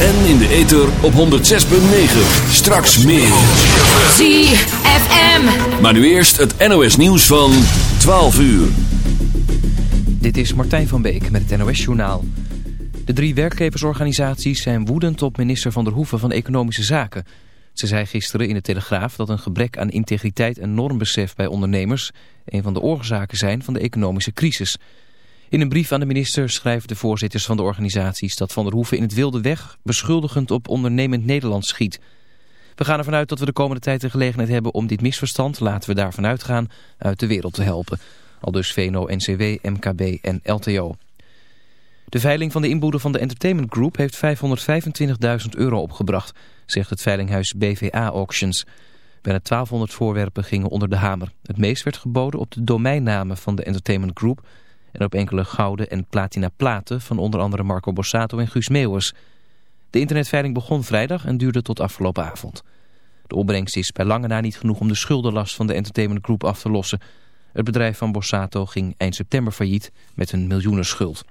En in de ether op 106.9. Straks meer. ZFM. Maar nu eerst het NOS nieuws van 12 uur. Dit is Martijn van Beek met het NOS Journaal. De drie werkgeversorganisaties zijn woedend op minister Van der Hoeven van Economische Zaken. Ze zei gisteren in de Telegraaf dat een gebrek aan integriteit en normbesef bij ondernemers... een van de oorzaken zijn van de economische crisis... In een brief aan de minister schrijven de voorzitters van de organisaties dat Van der Hoeven in het wilde weg beschuldigend op ondernemend Nederland schiet. We gaan ervan uit dat we de komende tijd de gelegenheid hebben om dit misverstand, laten we daarvan uitgaan, uit de wereld te helpen. Al dus VNO, NCW, MKB en LTO. De veiling van de inboedel van de Entertainment Group heeft 525.000 euro opgebracht, zegt het veilinghuis BVA Auctions. Bijna 1200 voorwerpen gingen onder de hamer. Het meest werd geboden op de domeinnamen van de Entertainment Group en op enkele gouden en platina platen van onder andere Marco Borsato en Guus Meeuwers. De internetveiling begon vrijdag en duurde tot afgelopen avond. De opbrengst is bij lange na niet genoeg om de schuldenlast van de Entertainment Group af te lossen. Het bedrijf van Borsato ging eind september failliet met een miljoenenschuld.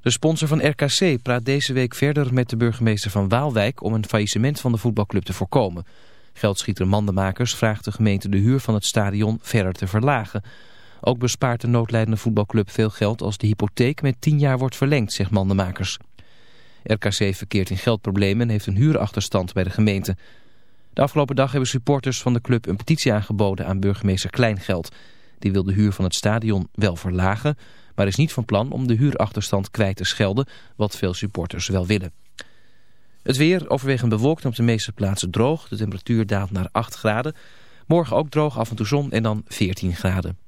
De sponsor van RKC praat deze week verder met de burgemeester van Waalwijk om een faillissement van de voetbalclub te voorkomen. Geldschieter Mandenmakers vraagt de gemeente de huur van het stadion verder te verlagen. Ook bespaart de noodlijdende voetbalclub veel geld als de hypotheek met 10 jaar wordt verlengd, zegt Mandenmakers. RKC verkeert in geldproblemen en heeft een huurachterstand bij de gemeente. De afgelopen dag hebben supporters van de club een petitie aangeboden aan burgemeester Kleingeld. Die wil de huur van het stadion wel verlagen, maar is niet van plan om de huurachterstand kwijt te schelden, wat veel supporters wel willen. Het weer overwegend bewolkt op de meeste plaatsen droog. De temperatuur daalt naar 8 graden. Morgen ook droog, af en toe zon en dan 14 graden.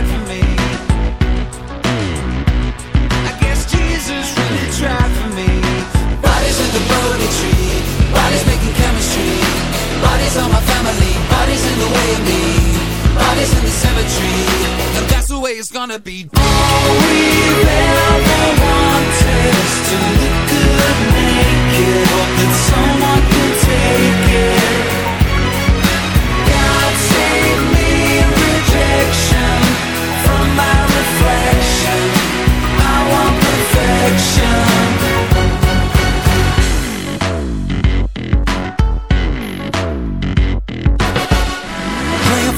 me. Bodies in the cemetery, and that's the way it's gonna be. All we've ever wanted is to look good naked.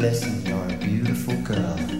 blessing, you're a beautiful girl.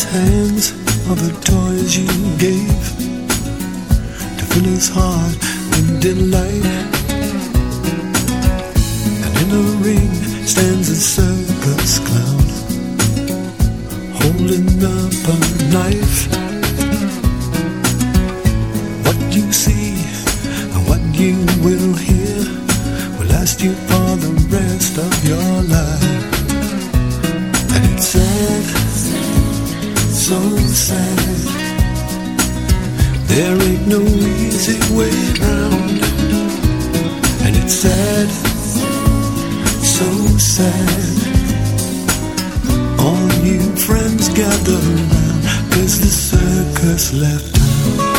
his hands are the toys you gave to fill his heart with delight. And in a ring stands a circus clown holding up a knife. What you see and what you will hear will last you for the rest of your life. Ain't no easy way round. And it's sad, so sad. All you friends gather around, cause the circus left.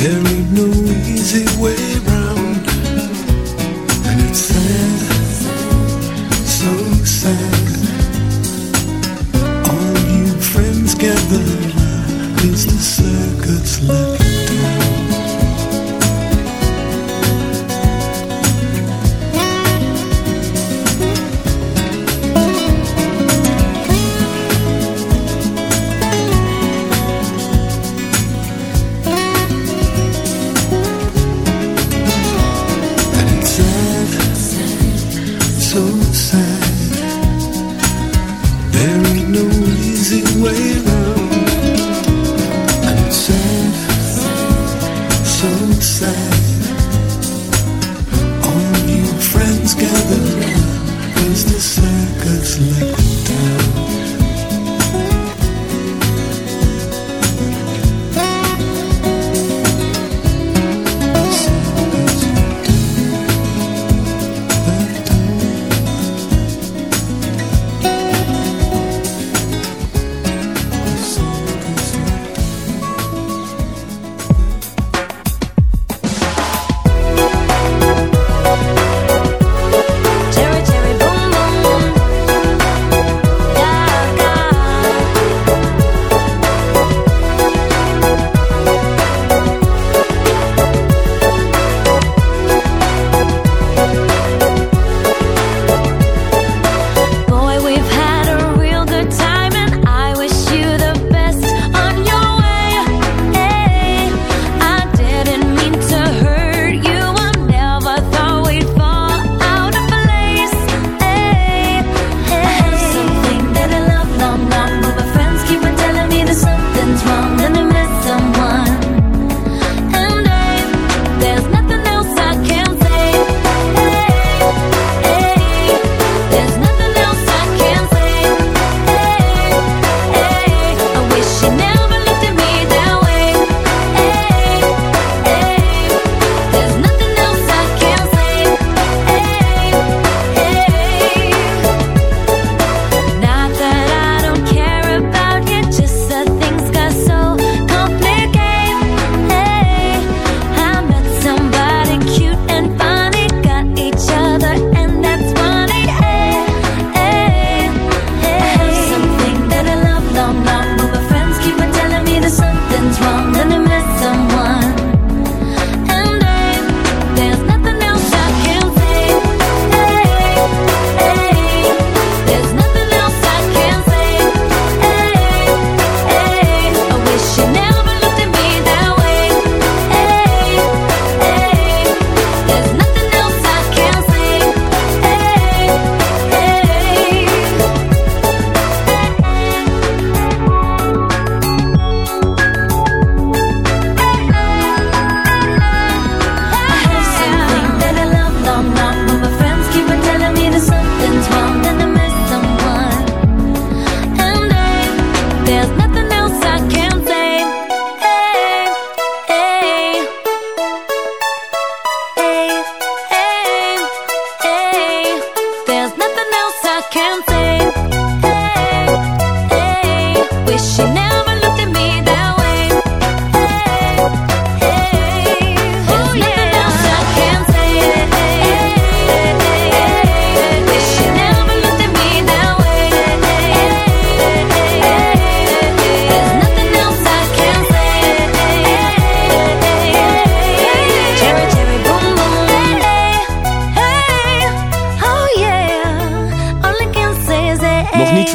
There ain't no easy way and it's sad, so sad. All you friends gather is the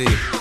City.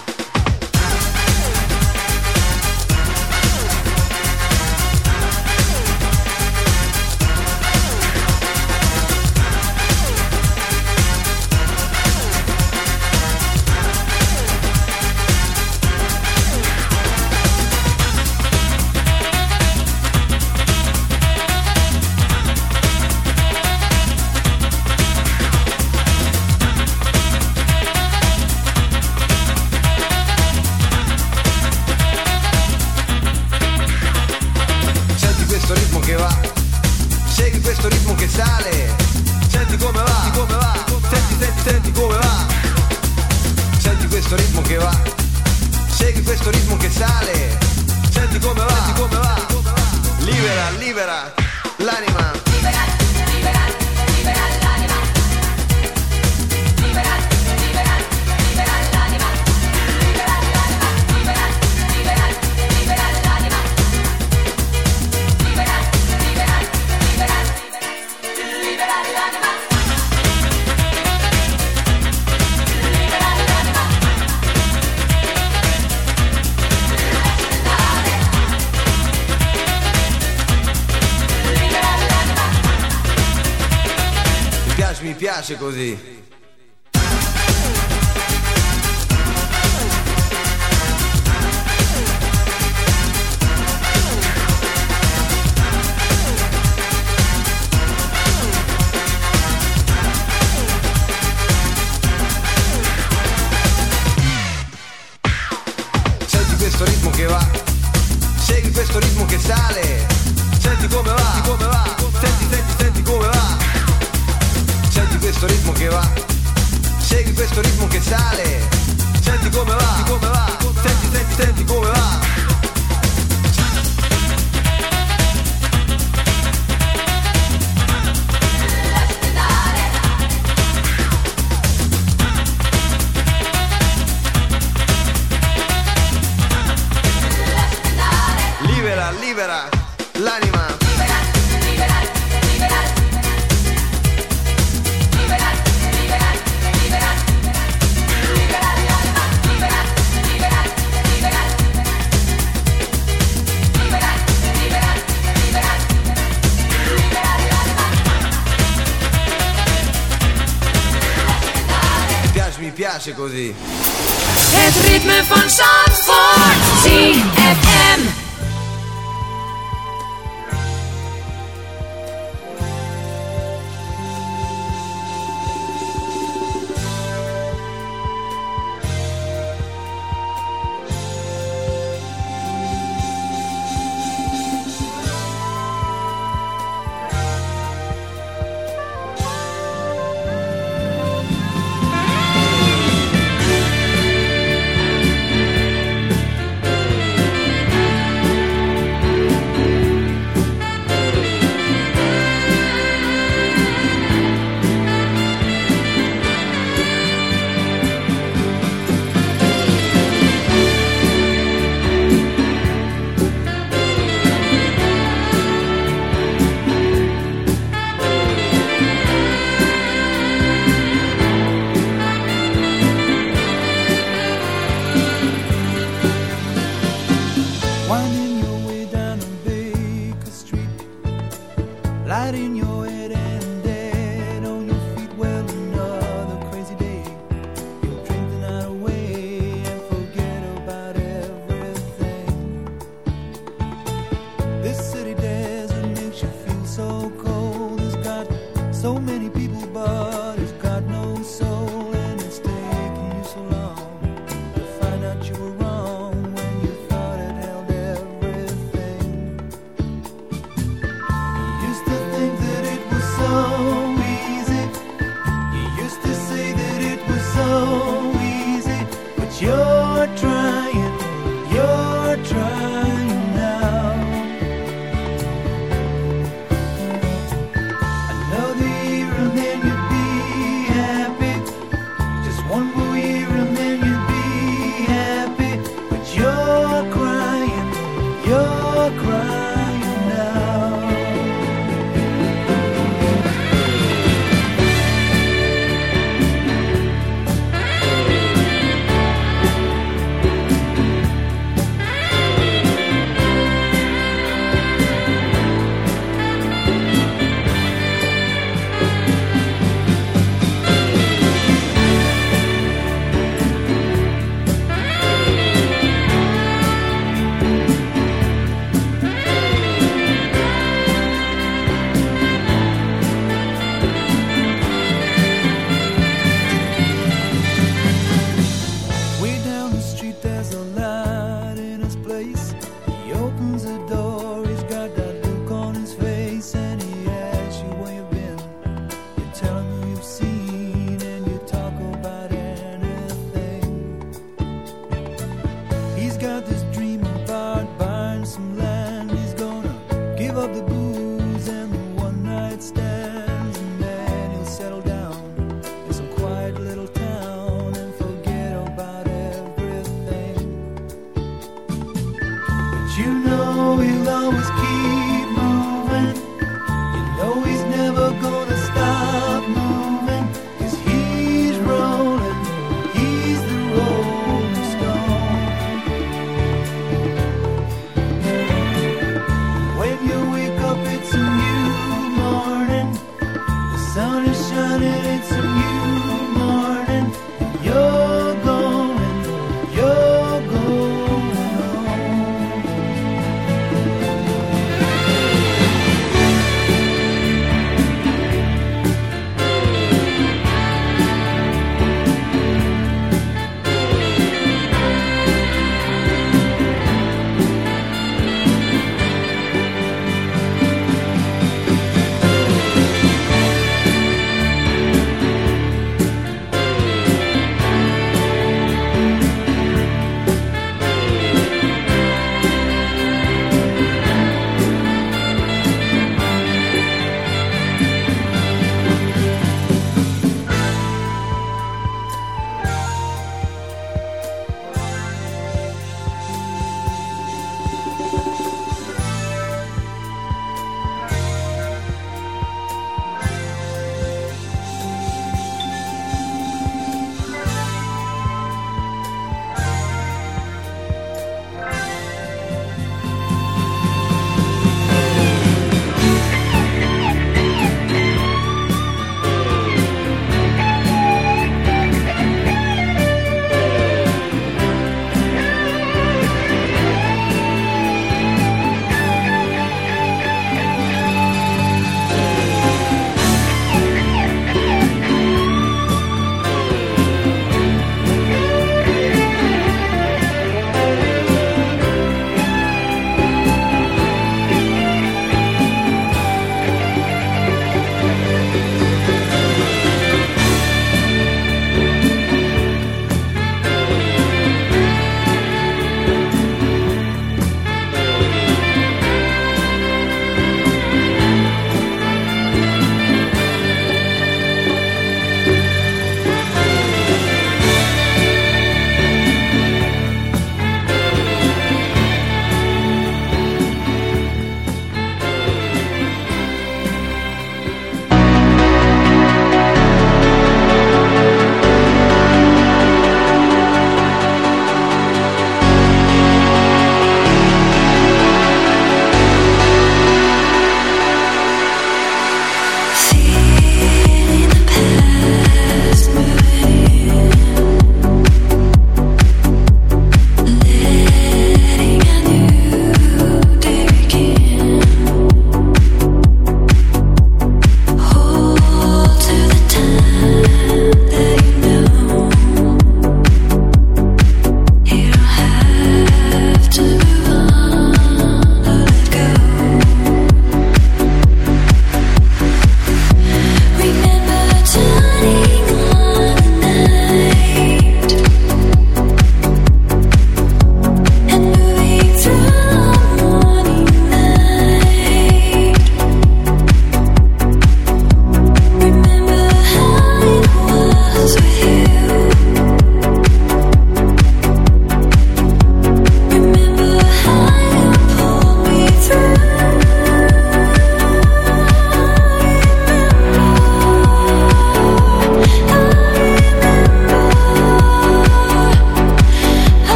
University.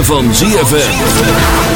Van ZFM.